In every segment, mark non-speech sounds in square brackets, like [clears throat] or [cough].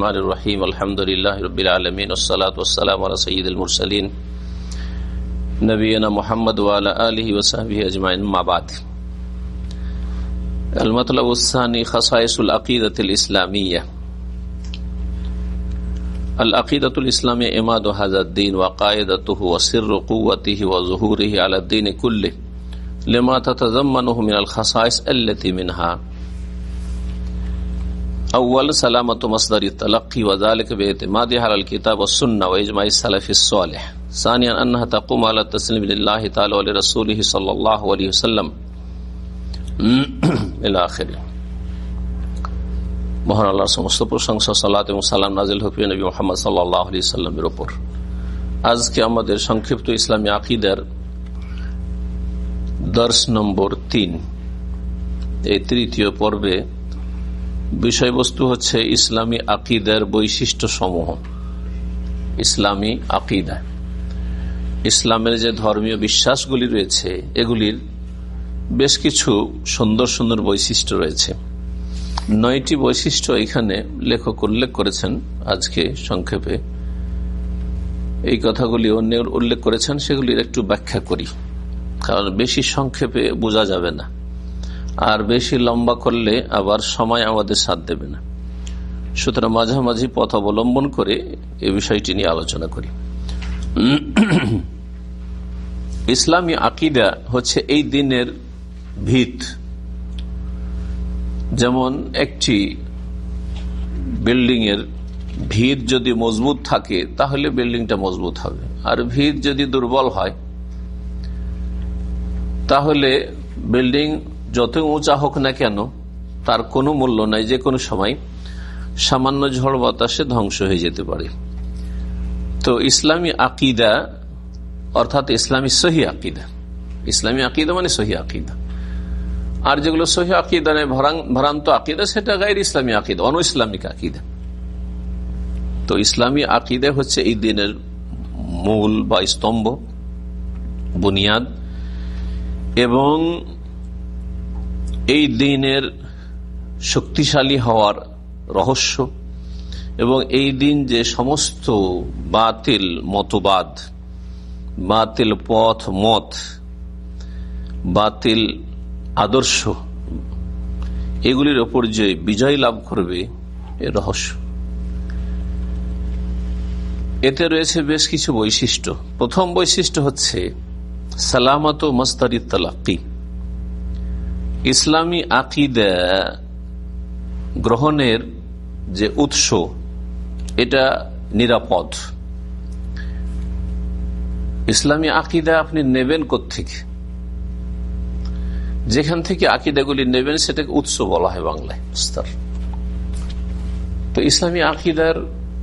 الرحمن الرحيم الحمد لله رب العالمين والصلاة والسلام على سيد المرسلين نبينا محمد وعلى آله وصحبه أجمعين ما بعد. المطلب الثاني خصائص العقيدة الإسلامية. العقيدة الإسلامية إماد هذا الدين وقائدته وسر قوته وظهوره على الدين كله لما تتضمنه من الخصائص التي منها. আউ্বাল সালামত মাসদারি তালাক্কি ওয়া যালিকা বিতিমাদি আলাল কিতাব ওয়াস সুন্নাহ ওয়া ইজমাই সালাফিস সালেহ সানিয়ান আনহা তাকুম আলা তাসলিম লিল্লাহি তাআলা ওয়া লিরাসূলিহি সাল্লাল্লাহু আলাইহি ওয়াসাল্লাম ইলা আখির মহান আল্লাহর সমস্ত প্রশংসা, সালাত এবং সালাম নাজিল হক নবী মুহাম্মদ সাল্লাল্লাহু আলাইহি সাল্লামের উপর। আজকে আমাদের সংক্ষিপ্ত ইসলামী আকিদার দর্শ নম্বর তিন, এই তৃতীয় পর্বে বিষয়বস্তু হচ্ছে ইসলামী আকিদার বৈশিষ্ট্য সমূহ ইসলামী আকিদা। ইসলামের যে ধর্মীয় বিশ্বাসগুলি রয়েছে, এগুলির বেশ কিছু সুন্দর সুন্দর বৈশিষ্ট্য রয়েছে। নয়টি বৈশিষ্ট্য এখানে লেখক উল্লেখ করেছেন আজকে সংক্ষেপে। এই কথাগুলি অন্য উল্লেখ করেছেন, সেগুলির একটু ব্যাখ্যা করি। কারণ বেশি সংক্ষেপে বোঝা যাবে না। আর বেশি লম্বা করলে আবার সময় আমাদের সাথ দেবে না। সুতরাং মাঝামাঝি পথ অবলম্বন করে এই বিষয়টি নিয়ে আলোচনা করি। ইসলামী আকিদা হচ্ছে এই দিনের ভিত। যেমন একটি বিল্ডিং এর ভিত যদি মজবুত থাকে, তাহলে বিল্ডিংটা মজবুত হবে। আর ভিত যদি দুর্বল হয়, তাহলে বিল্ডিং যত উঁচা হোক না কেন, তার কোনো মূল্য নাই যে কোনো সময় সামান্য ঝড় বাতাসে ধ্বংস হয়ে যেতে পারে। তো ইসলামী আকিদা, অর্থাৎ ইসলামী সহি আকিদা। ইসলামী আকিদা মানে সহি আকিদা। আর যেগুলো সহি আকিদা নেই ভ্রান্ত আকিদা, সেটা গায়ের ইসলামী আকিদা অন ইসলামিক আকিদা। তো ইসলামী আকিদা হচ্ছে এই দিনের মূল বা স্তম্ভ, বুনিয়াদ এবং এই দিনের শক্তিশালী হওয়ার রহস্য এবং এই দিন যে সমস্ত বাতিল মতবাদ, বাতিল পথ মত, বাতিল আদর্শ, এগুলির ওপর যে বিজয় লাভ করবে এ রহস্য। এতে রয়েছে বেশ কিছু বৈশিষ্ট্য। প্রথম বৈশিষ্ট্য হচ্ছে সালামত মস্তারি তালাকি ইসলামী আকিদা গ্রহণের যে উৎস, এটা নিরাপদ। ইসলামী আকিদা আপনি নেবেন থেকে যেখান থেকে আকিদাগুলি নেবেন, সেটাকে উৎস বলা হয় বাংলায় তো ইসলামী আকিদার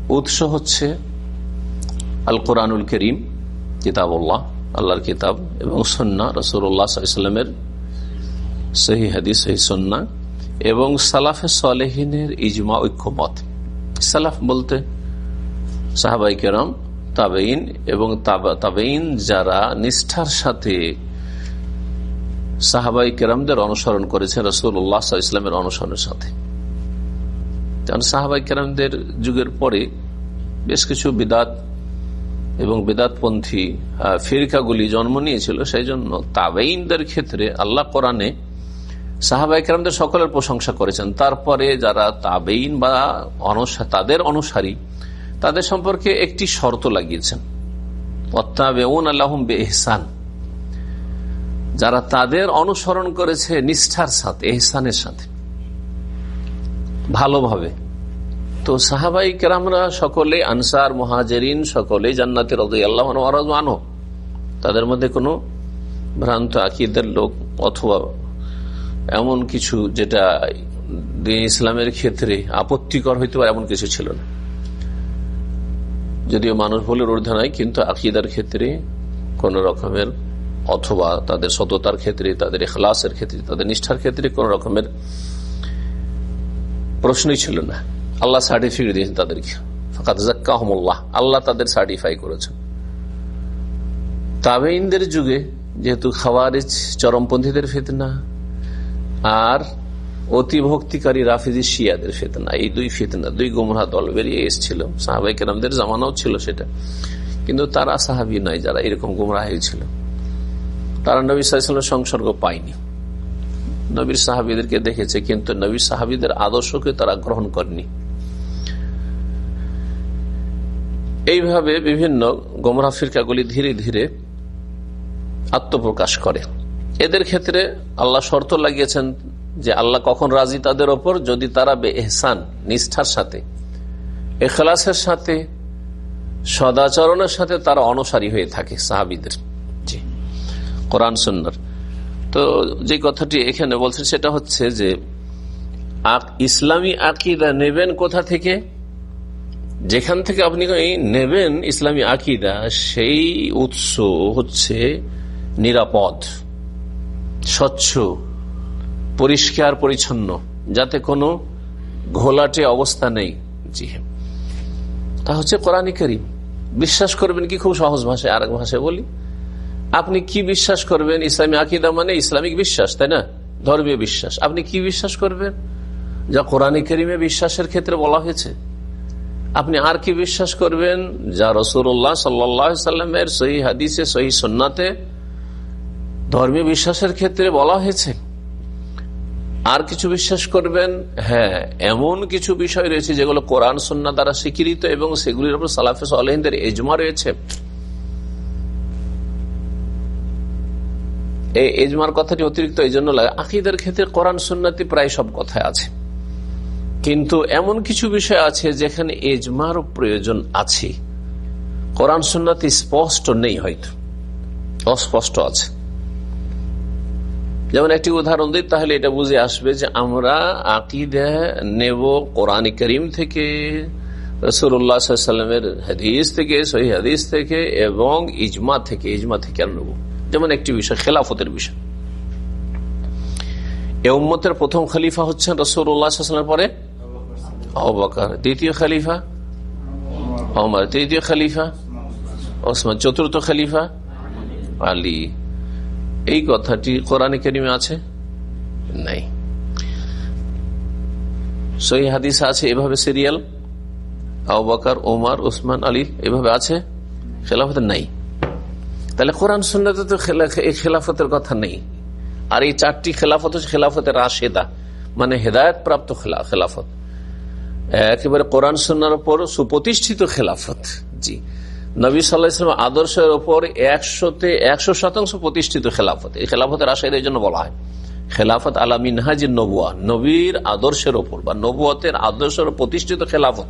উৎস হচ্ছে আল কোরআনুল করিম, কিতাবুল্লাহ, আল্লাহর কিতাব এবং সন্না রসুল্লাহ সাল্লামের সহি হাদিস, সহি সন্না এবং সালাফে সালেহিনের ইজমা ঐক্যমত। সালাফ বলতে সাহাবাই কেরম তাবেইন এবং তাবেইন যারা নিষ্ঠার সাথে সাহাবাই কেরামদের অনুসরণ করেছে রসুল্লাহ ইসলামের অনুসরণের সাথে। কারণ সাহাবাই কেরামদের যুগের পরে বেশ কিছু বিদাত এবং বেদাতপন্থী ফিরকাগুলি জন্ম নিয়েছিল, সেই জন্য তাবেইনদের ক্ষেত্রে আল্লাহ কোরআনে সাহাবাই কেরামদের সকলের প্রশংসা করেছেন। তারপরে যারা তাবেইন বা তাদের অনুসারী, তাদের সম্পর্কে একটি শর্ত লাগিয়েছেন। বেহসান যারা তাদের অনুসরণ করেছে নিষ্ঠার সাথে এহসানের সাথে, ভালোভাবে। তো সাহাবাই কেরামরা সকলে, আনসার, মহাজেরিন সকলে জান্নাতে রদই আল্লাহ তাদের মধ্যে কোনো ভ্রান্ত আকিদের লোক অথবা এমন কিছু যেটা ইসলামের ক্ষেত্রে আপত্তিকর হইতে পারে, এমন কিছু ছিল না। যদিও মানুষ ভুলের ঊর্ধ্বে নয়, কিন্তু আকিদার ক্ষেত্রে কোন রকমের অথবা তাদের সততার ক্ষেত্রে, তাদের এখলাসের ক্ষেত্রে, তাদের নিষ্ঠার ক্ষেত্রে কোন রকমের প্রশ্নই ছিল না। আল্লাহ সার্টিফিকেট দিয়েছেন তাদেরকে। আল্লাহ তাদের সার্টিফাই করেছেন। তাবেইনদের যুগে যেহেতু খাওয়ারিজ চরমপন্থীদের ফিতনা আর অতি ভক্তিকারী রাফিজি শিয়াদের ফেতনা, এই দুই ফেতনা, দুই গুমরা দল বেরিয়ে এসেছিল। সাহাবাই কেরামদের জামানাও ছিল সেটা। কিন্তু তারা সাহাবি নয়, যারা এরকম গুমরা হয়েছিল তারা নবী সাল্লামের সংসর্গ পায়নি। নবীর সাহাবিদেরকে দেখেছে, কিন্তু নবী সাহাবিদের আদর্শকে তারা গ্রহণ করেনি। এইভাবে বিভিন্ন গোমরা ফিরকাগুলি ধীরে ধীরে আত্মপ্রকাশ করে। এদের ক্ষেত্রে আল্লাহ শর্ত লাগিয়েছেন যে আল্লাহ কখন রাজি তাদের ওপর? যদি তারা বে এহসান নিষ্ঠার সাথে, এখলাসের সাথে, সদাচরণের সাথে তারা অনুসারী হয়ে থাকে সাহাবিদের। জি। কোরআন সুন্নার তো যে কথাটি এখানে বলছেন সেটা হচ্ছে যে ইসলামী আকিদা নেবেন কোথা থেকে? যেখান থেকে আপনি নেবেন ইসলামী আকিদা, সেই উৎস হচ্ছে নিরাপদ। স্বচ্ছ, পরিষ্কার, পরিচ্ছন্ন, যাতে কোনো ঘোলাটে অবস্থা নেই। জি হ্যাঁ। তা হচ্ছে কোরআন করিম। বিশ্বাস করবেন কি? খুব সহজ ভাষায় আর এক ভাষায় বলি। আপনি কি বিশ্বাস করবেন? ইসলামী আকিদা মানে ইসলামিক বিশ্বাস, তাই না? ধর্মীয় বিশ্বাস। আপনি কি বিশ্বাস করবেন? যা কোরআন করিমে বিশ্বাসের ক্ষেত্রে বলা হয়েছে। আপনি আর কি বিশ্বাস করবেন? যা রসুল্লাহ সাল্লামের সহি হাদিসে, সহি সন্নাতে ধর্মীয় বিশ্বাসের ক্ষেত্রে বলা হয়েছে, আর কিছু বিশ্বাস করবেন? হ্যাঁ এমন কিছু বিষয় রয়েছে যেগুলো কোরআন সন্না দ্বারা স্বীকৃত এবং সেগুলির উপর সালাফে আলহিনদের এজমা রয়েছে। এই এজমার কথাটি অতিরিক্ত এই জন্য লাগে। আকিদের ক্ষেত্রে কোরআন সন্ন্যাতি প্রায় সব কথায় আছে। কিন্তু এমন কিছু বিষয় আছে যেখানে এজমার প্রয়োজন আছে। কোরআন সন্ন্যাতি স্পষ্ট নেই হয়তো। অস্পষ্ট আছে। যেমন একটি উদাহরণ দিই, তাহলে এটা বুঝে আসবে যে আমরা আকিদা নেব কোরআন করিম থেকে রসুল্লাহামের হাদিস থেকে, সহি হাদিস থেকে এবং ইজমা থেকে ইজমা থেকে আর নেব। যেমন একটি বিষয়, খেলাফতের বিষয়। এ উম্মতের প্রথম খলিফা হচ্ছেন রসুল্লাহামের পরে দ্বিতীয় খলিফা? তৃতীয় খলিফা? চতুর্থ খলিফা? আলী। এই কথাটি কোরআনে কেরিমে আছে? নাই। সহি হাদিস আছে এভাবে সিরিয়াল? আবাকার ওমার ওসমান আলী এভাবে আছে? খেলাফতের নাই। তাহলে কোরআন সুন্নাতে তো এই খেলাফতের কথা নেই। আর এই চারটি খেলাফত হচ্ছে খেলাফতের রাশেদা মানে হেদায়ত প্রাপ্ত খেলাফত। একেবারে কোরআন সুন্নার উপর সুপ্রতিষ্ঠিত খেলাফত। জি। নবী সাল্লাহাম আদর্শের ওপর একশোতে একশো শতাংশ প্রতিষ্ঠিত খেলাফত। এই খেলাফতের আশায় এই জন্য বলা হয়। খেলাফত আলা মিনহাজ নবুয়া, নবীর আদর্শের ওপর বা নবুয়তের আদর্শের প্রতিষ্ঠিত খেলাফত।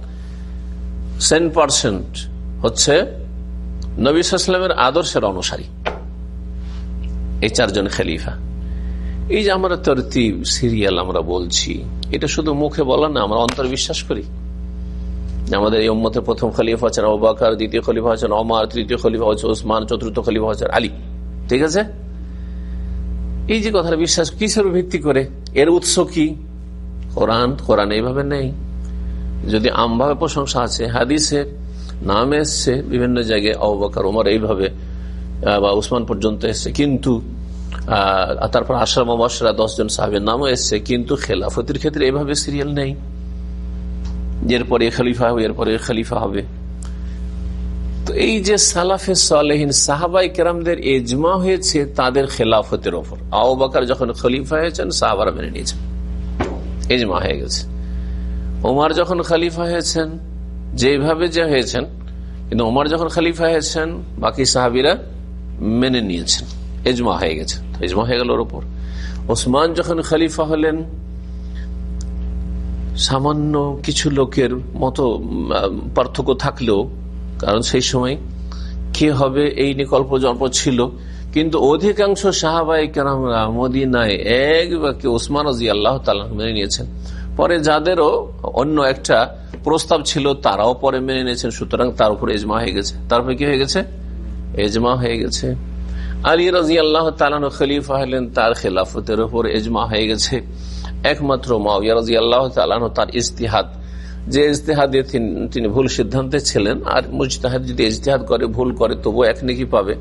সেন পার্সেন্ট হচ্ছে নবী সাল্লামের আদর্শের অনুসারী। এই চারজন খেলিফা। এই যে আমরা তরতিব, সিরিয়াল আমরা বলছি, এটা শুধু মুখে বলা না, আমরা অন্তর বিশ্বাস করি। আমাদের এই উম্মতের প্রথম খলিফা হচ্ছেন অবাকার দ্বিতীয় খলিফা হচ্ছেন অমার তৃতীয় খলিফা হচ্ছে ওসমান চতুর্থ খলিফা হচ্ছেন আলী। ঠিক আছে? এই যে কথাটা বিশ্বাস, কিসের ভিত্তি করে? এর উৎস কি? কোরআন কোরআন এইভাবে নেই। যদি আমভাবে প্রশংসা আছে, হাদিসে নাম এসছে, বিভিন্ন জায়গায় অবাকার ওমর এইভাবে বা উসমান পর্যন্ত এসছে। কিন্তু, আহ, তারপর আশরাম দশ দশজন সাহেবের নামও এসছে। কিন্তু খেলাফতির ক্ষেত্রে এভাবে সিরিয়াল নেই। এরপরে খলিফা হবে, এরপরে খলিফা হবে। তো এই যে সালাফে সালেহীন সাহাবাই কেরামদের এজমা হয়েছে, তাদের খেলাফতের ওপর। আও বাকার যখন খলিফা হয়েছেন, সাহাবারা মেনে নিয়েছেন। এজমা হয়ে গেছে। ওমার যখন খলিফা হয়েছেন, যেভাবে যে হয়েছেন, কিন্তু ওমার যখন খলিফা হয়েছেন, বাকি সাহাবিরা মেনে নিয়েছেন। এজমা হয়ে গেছে। এজমা হয়ে গেল ওর ওপর। ওসমান যখন খলিফা হলেন সামান্য কিছু লোকের মতো পার্থক্য থাকলেও, কারণ সেই সময় কে হবে এই নিকল্প জন্ম ছিল, কিন্তু অধিকাংশ সাহাবাই কেরামরা মদিনায় এক বাক্যে ওসমান রাজি আল্লাহ মেনে নিয়েছেন। পরে যাদেরও অন্য একটা প্রস্তাব ছিল, তারাও পরে মেনে নিয়েছেন, সুতরাং তার উপর এজমা হয়ে গেছে। তারপরে কি হয়ে গেছে? এজমা হয়ে গেছে। আলী রাজি আল্লাহ তালানো খলিফা হলেন, তার খেলাফতের উপর এজমা হয়ে গেছে। একমাত্র মাওয়াজি আল্লাহ তার ইস্তিহাদ যে ইজতেহাদে তিনি ভুল সিদ্ধান্তে ছিলেন, আর মুজতাহাদ যদি ইজতেহাদ করে, ভুল করে তবু এক নাকি পাবে।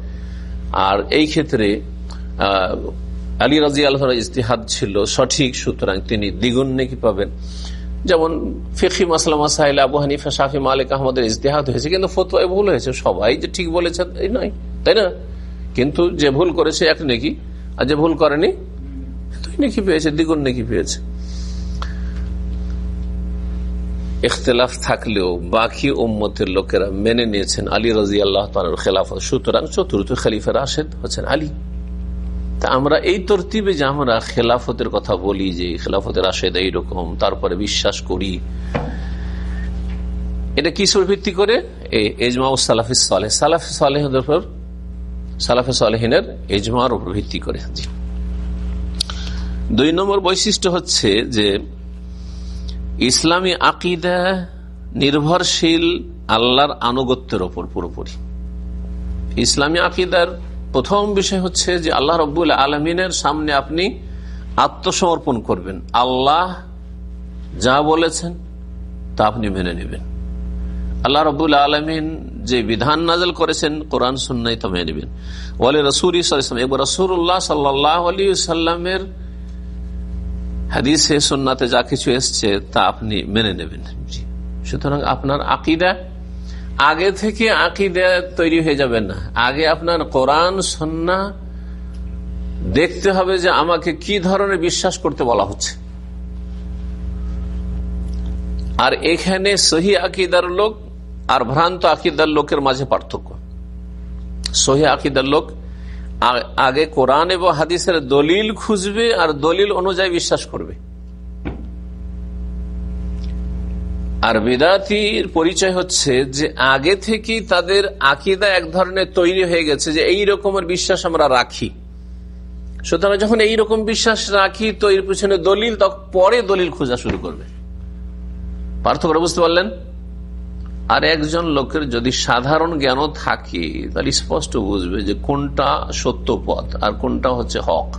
আর এই ক্ষেত্রে আলী রাজি আল্লাহ ইস্তিহাদ ছিল সঠিক, সুতরাং তিনি দ্বিগুণ নাকি পাবেন। যেমন ফিকি মাসলাম সাহেল আবু হানিফা, শাফি, মালিক, আহমদের ইস্তেহাদ হয়েছে, কিন্তু ফতোয় ভুল হয়েছে। সবাই যে ঠিক বলেছে এই নয়, তাই না? কিন্তু যে ভুল করেছে, এক নাকি, আর যে ভুল করেনি নাকি পেয়েছে দ্বিগুণ নাকি পেয়েছে ইখতলাফ থাকলেও বাকি ওম্মতের লোকেরা মেনে নিয়েছেন আলী রাজি আল্লাহ খেলাফত। সুতরাং চতুর্থ খালিফা রাশেদ হচ্ছেন আলী। তা আমরা এই তরতিবে যে আমরা খেলাফতের কথা বলি যে খেলাফতের রাশেদ এইরকম, তারপরে বিশ্বাস করি, এটা কিসের ভিত্তি করে? এজমা ও সালাফি সালেহ। সালাফি সালেহদের উপর সালাফে সালেহিনের এজমার উপর ভিত্তি করে। দুই নম্বর বৈশিষ্ট্য হচ্ছে যে ইসলামী আকিদা নির্ভরশীল আল্লাহর আনুগত্যের ওপর পুরোপুরি। ইসলামী আকিদার প্রথম বিষয় হচ্ছে যে আল্লাহ রব্বুল আলমিনের সামনে আপনি আত্মসমর্পণ করবেন। আল্লাহ যা বলেছেন তা আপনি মেনে নেবেন। আল্লাহ রবুল আলমিন যে বিধান নাজল করেছেন কোরআন সুন্নাই তা মেনে নেবেন। ওয়ালে রসুল এবার রসুল্লাহ সাল্লাহ আলী সাল্লামের হাদিসে সন্নাতে যা কিছু এসছে তা আপনি মেনে নেবেন। সুতরাং আপনার আকিদা আগে থেকে আকিদা তৈরি হয়ে যাবে না। আগে আপনার কোরআন সন্না দেখতে হবে যে আমাকে কি ধরনের বিশ্বাস করতে বলা হচ্ছে। আর এখানে সহি আকিদার লোক আর ভ্রান্ত আকিদার লোকের মাঝে পার্থক্য। সহি আকিদার লোক আগে কোরআন এবং হাদিসের দলিল খুঁজবে আর দলিল অনুযায়ী বিশ্বাস করবে। আর বেদাতির পরিচয় হচ্ছে যে আগে থেকেই তাদের আকিদা এক ধরনের তৈরি হয়ে গেছে যে এই রকমের বিশ্বাস আমরা রাখি। সুতরাং যখন এই রকম বিশ্বাস রাখি, তো এর পিছনে দলিল তখন পরে দলিল খোঁজা শুরু করবে। পার্থক্য বুঝতে পারলেন? আর একজন লোকের যদি সাধারণ জ্ঞানও থাকে তাহলে স্পষ্ট বুঝবে যে কোনটা সত্য পথ আর কোনটা হচ্ছে হক।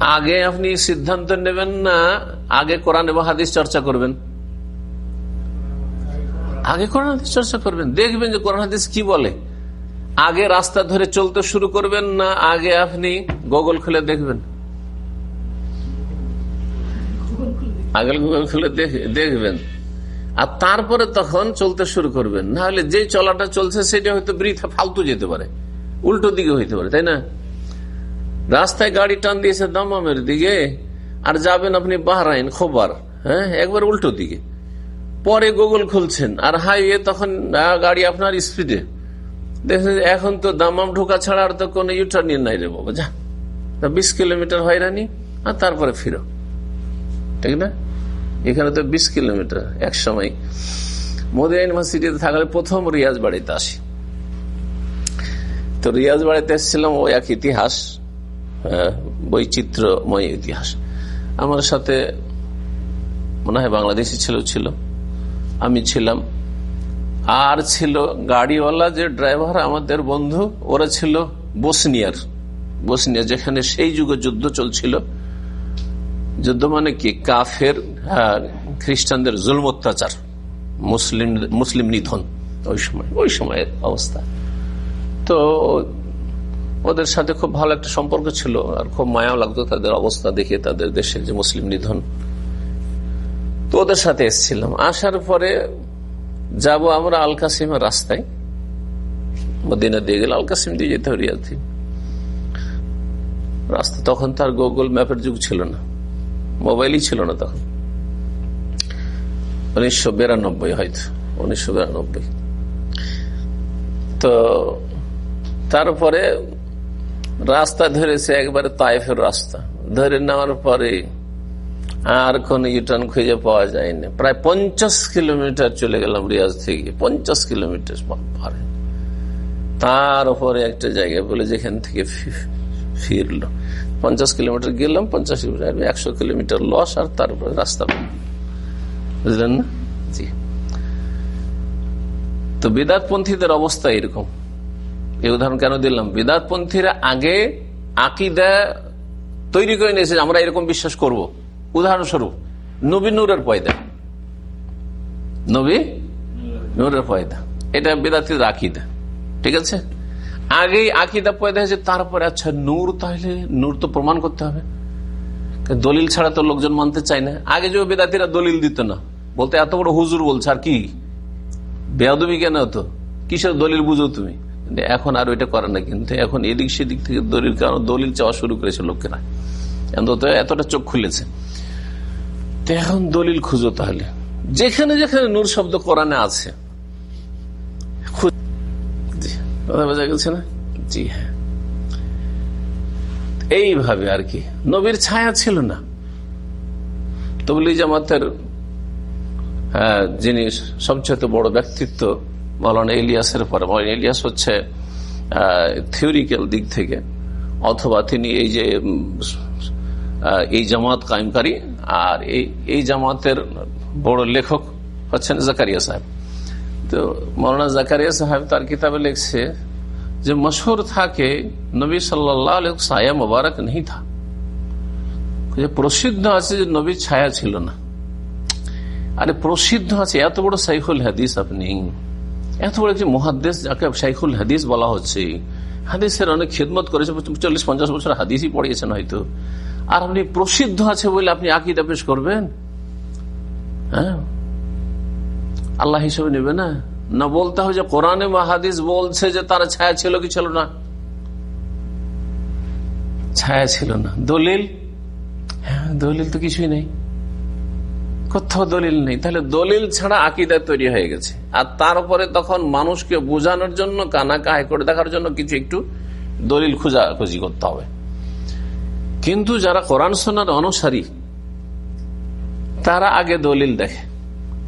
আগে আপনি সিদ্ধান্ত নেবেন না আগে কোরআন এবং হাদিস চর্চা করবেন। আগে কোরআন হাদিস চর্চা করবেন। দেখবেন যে কোরআন হাদিস কি বলে। আগে রাস্তা ধরে চলতে শুরু করবেন না আগে আপনি গুগল খুলে দেখবেন। আগে গুগল খুলে দেখবেন। আর তারপরে তখন চলতে শুরু করবেন। না হলে যে চলাটা চলছে, সেটা হয়তো বৃথা ফালতু যেতে পারে। উল্টো দিকে হইতে পারে, তাই না? রাস্তায় গাড়ি টান দিয়েছে দামামের দিকে, আর যাবেন আপনি বাহরাইন, খোবার হ্যাঁ? একবার উল্টো দিকে। পরে গুগল খুলছেন, আর হাইওয়ে তখন গাড়ি আপনার স্পিডে। দেখছেন, এখন তো দামাম ঢোকা ছাড়া আর তো কোনো ইউটার্নিং নাই রে বাবা, যা। বিশ কিলোমিটার হয়রানি, আর তারপরে ফিরো। ঠিক না? এখানে তো বিশ কিলোমিটার এক সময় মোদী ইউনিভার্সিটিতে থাকলে প্রথম রিয়াজ বাড়িতে আসি। তো রিয়াজ বাড়িতে এসেছিলাম, ও এক ইতিহাস বৈচিত্র্যময় ইতিহাস। আমার সাথে মনে হয় বাংলাদেশি ছিল ছিল, আমি ছিলাম। আর ছিল গাড়িওয়ালা যে ড্রাইভার আমাদের বন্ধু, ওরা ছিল বসনিয়ার। বসনিয়া যেখানে সেই যুগে যুদ্ধ চলছিল। যুদ্ধ মানে কি? কাফের খ্রিস্টানদের জুলম অত্যাচার। মুসলিম মুসলিম নিধন। ওই সময়, ওই সময়ের অবস্থা। তো ওদের সাথে খুব ভালো একটা সম্পর্ক ছিল আর খুব মায়াও লাগতো তাদের অবস্থা দেখে, তাদের দেশের যে মুসলিম নিধন। তো ওদের সাথে এসছিলাম। আসার পরে যাব আমরা আল রাস্তায়। মদিনা দিয়ে গেলে আল কাসিম দিয়ে যেতে হরিয়া রাস্তা তখন তার গুগল ম্যাপের যুগ ছিল না। মোবাইলই ছিল না তখন। উনিশশো বিরানব্বই হয়তো, উনিশশো বিরানব্বই। তো তারপরে রাস্তা ধরেছে একবারে তাইফের রাস্তা। ধরে নেওয়ার পরে আর কোন ইউটার্ন খুঁজে পাওয়া যায়নি। প্রায় পঞ্চাশ কিলোমিটার চলে গেলাম রিয়াজ থেকে। পঞ্চাশ কিলোমিটার পারে তার উপরে একটা জায়গায় বলে যেখান থেকে ফিরলো। পঞ্চাশ কিলোমিটার গেলাম, পঞ্চাশ কিলোমিটার, একশো কিলোমিটার লস আর তারপরে রাস্তা বুঝলেন না? জি। তো বেদাতপন্থীদের অবস্থা এরকম। এই উদাহরণ কেন দিলাম? বেদাতপন্থীরা আগে আকিদা তৈরি করে নিয়েছে আমরা এরকম বিশ্বাস করব। উদাহরণস্বরূপ, নবী নূরের পয়দা। নবী নূরের পয়দা। এটা বেদাতির আকিদা। ঠিক আছে? আগেই আকিদা পয়দা হয়েছে তারপরে আচ্ছা নূর তাহলে, নূর তো প্রমাণ করতে হবে। দলিল ছাড়া তো লোকজন মানতে চায় না। আগে যে বেদাতিরা দলিল দিত না, বলতে এত বড় হুজুর বলছে, আর কি? বেয়াদবি কেন হতো কিসের দলিল বুঝো তুমি? এখন আর ওইটা করে না, কিন্তু এখন এদিক সেদিক থেকে দলিল কারণ দলিল চাওয়া শুরু করেছে লোকেরা। এতটা চোখ খুলেছে। এখন দলিল খুঁজো তাহলে। যেখানে যেখানে নূর শব্দ কোরআনে আছে। কথা বোঝা গেছে না জি। হ্যাঁ এইভাবে আর কি। নবীর ছায়া ছিল না। তবলি জামাতের যিনি সবচেয়ে বড় ব্যক্তিত্ব, মৌলানা ইলিয়াসের পরে মৌলানা ইলিয়াস হচ্ছে থিওরিক্যাল দিক থেকে, অথবা তিনি এই যে এই জামাত কায়েমকারী, আর এই এই জামাতের বড় লেখক হচ্ছেন জাকারিয়া সাহেব। তো মৌলানা জাকারিয়া সাহেব তার কিতাবে লিখছে যে মশহুর থাকে নবী সাল্লাহ সায়া মোবারক নেই থা। যে প্রসিদ্ধ আছে যে নবীর ছায়া ছিল না। আরে প্রসিদ্ধ আছে, এত বড় সাইফুল হাদিস আপনি। এত বড় একটি মহাদেশ যাকে সাইফুল হাদিস বলা হচ্ছে। হাদিসের অনেক খেদমত করেছে, চল্লিশ পঞ্চাশ বছর হাদিসই পড়িয়েছেন হয়তো। আর আপনি প্রসিদ্ধ আছে বলে আপনি আকিদা পেশ করবেন? হ্যাঁ? আল্লাহ হিসেবে নেবে না। না বলতে হবে যে কোরআনে মাহাদিস বলছে যে তার ছায়া ছিল কি ছিল না? ছায়া ছিল না। দলিল? হ্যাঁ দলিল তো কিছুই নেই। কোথাও দলিল নেই। তাহলে দলিল ছাড়া আকিদা তৈরি হয়ে গেছে। আর তারপরে তখন মানুষকে বোঝানোর জন্য কানা কাহাই করে দেখার জন্য কিছু একটু দলিল খুঁজা খুঁজি করতে হবে। কিন্তু যারা কোরআন সোনার অনুসারী, তারা আগে দলিল দেখে।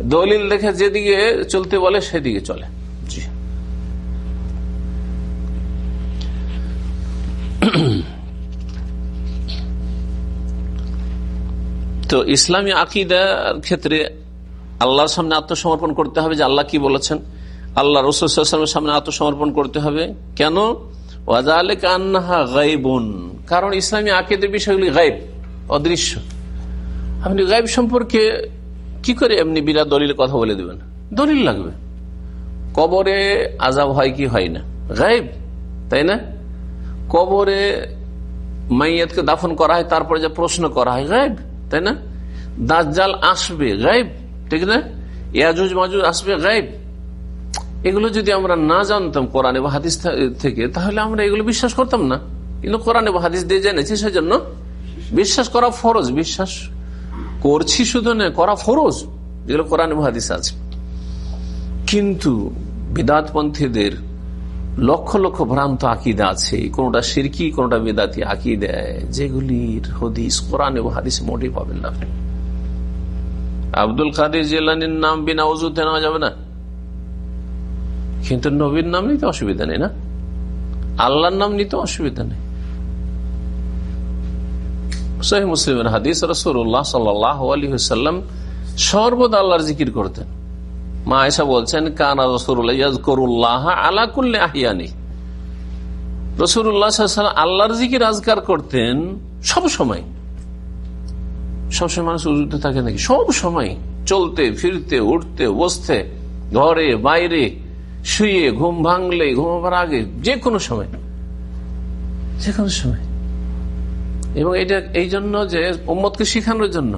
দলিল দেখে যেদিকে চলতে বলে, সেদিকে চলে। জি। তো ইসলামী আকিদার ক্ষেত্রে আল্লাহর সামনে আত্মসমর্পণ করতে হবে যে আল্লাহ কি বলেছেন? আল্লাহ রসুলের সামনে আত্মসমর্পণ করতে হবে। কেন? কারণ ইসলামী আকিদের বিষয়গুলি গাইব অদৃশ্য। আপনি গাইব সম্পর্কে কি করে এমনি বিরাট দলিল কথা বলে দেবেন? দলিল লাগবে। কবরে আজাব হয় কি হয় না? গাইব তাই না? কবরে মাইয়াতকে দাফন করা হয়, তারপরে যে প্রশ্ন করা হয় গাইব তাই না? দাজ্জাল আসবে গাইব ঠিক না? ইয়াজুজ মাজুজ আসবে গাইব এগুলো যদি আমরা না জানতাম কোরআনে বা হাদিস থেকে, তাহলে আমরা এগুলো বিশ্বাস করতাম না। কিন্তু কোরআনে বা হাদিস দিয়ে জেনেছি, সেজন্য বিশ্বাস করা ফরজ, বিশ্বাস করছি শুধু না করা ফরজ। যেগুলো কোরআন হাদিস আছে। কিন্তু বিদাতপন্থীদের লক্ষ লক্ষ ভ্রান্ত আকিদা আছে। কোনটা সিরকি, কোনটা বেদাতি আকিদায় যেগুলির হদিস কোরআন এবং হাদিস মোটেই পাবেন না আব্দুল কাদের জেলানির নাম বিনা ওজুতে নেওয়া যাবে না। কিন্তু নবীর নাম নিতে অসুবিধা নেই না? আল্লাহর নাম নিতে অসুবিধা নেই। সহি মুসলিমের হাদিস রসুল্লাহ হুসাল্লাম সর্বদা আল্লাহর জিকির করতেন। মা আয়সা বলছেন, কানা রসুল্লাহ আলাকুল্লে আহিয়ানি আল্লাহর করতেন সব সময়। সবসময় মানুষ উজুতে থাকে নাকি? সব সময়। চলতে, ফিরতে, উঠতে, বসতে, ঘরে, বাইরে, শুয়ে, ঘুম ভাঙলে, ঘুমাবার আগে যে কোনো সময়। যে কোনো সময়। এবং এটা এই জন্য যে উম্মতকে শিখানোর জন্য।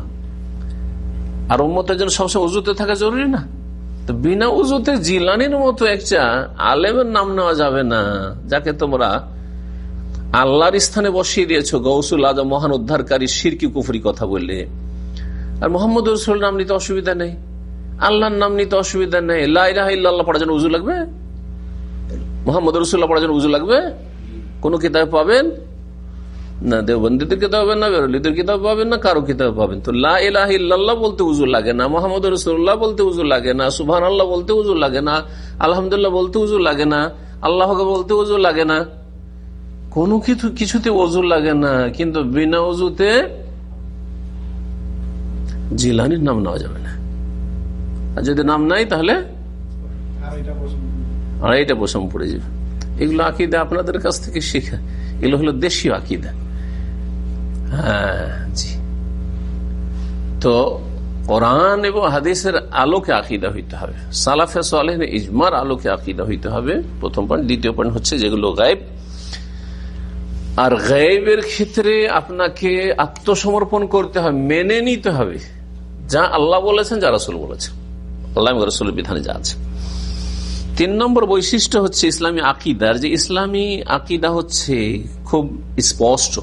আর উম্মতের জন্য সবসময় উজুতে থাকা জরুরি না। তো বিনা উজুতে জিলানির মতো একটা আলেমের নাম নেওয়া যাবে না, যাকে তোমরা আল্লাহর স্থানে বসিয়ে দিয়েছ, গৌসুল আজম মহান উদ্ধারকারী সিরকি কুফরি কথা বললে। আর মোহাম্মদ রসুল নাম নিতে অসুবিধা নেই। আল্লাহর নাম নিতে অসুবিধা নেই। লাহ পড়ার জন্য উজু লাগবে? মোহাম্মদ রসুল্লাহ পড়ার জন্য উজু লাগবে? কোন কিতাব পাবেন? না দেবন্দীদের কিতাব পাবেন না, বেরলিদের কিতাব পাবেন না, কারও কিতাব পাবেন তো লাহ বলতে উজু লাগে না, মোহাম্মদ রসুল্লাহ বলতে উজু লাগে না সুবহান আল্লাহ বলতে উজু লাগে না আলহামদুল্লাহ বলতে উজু লাগে না আল্লাহ বলতে উজু লাগে না। কোনো কিছু, কিছুতে অজু লাগে না, কিন্তু বিনা অজুতে জিলানির নাম নেওয়া যাবে না। আর যদি নাম নাই, তাহলে আড়াইটা বসম পড়ে যাবে। এগুলো আকিদা আপনাদের কাছ থেকে শেখা। এগুলো হলো দেশীয় আকিদা। হ্যাঁ জি। তো কোরআন এবং হাদিসের আলোকে আকিদা হইতে হবে। সালাফে সালেহ ইজমার আলোকে আকিদা হইতে হবে, প্রথম পয়েন্ট দ্বিতীয় পয়েন্ট হচ্ছে যেগুলো গায়েব। আর গায়েবের ক্ষেত্রে আপনাকে আত্মসমর্পণ করতে হবে, মেনে নিতে হবে। যা আল্লাহ বলেছেন, যা রসুল বলেছেন। আল্লাহ রসুলের বিধানে যা আছে। তিন নম্বর বৈশিষ্ট্য হচ্ছে ইসলামী আকিদার। যে ইসলামী আকিদা হচ্ছে খুব স্পষ্ট।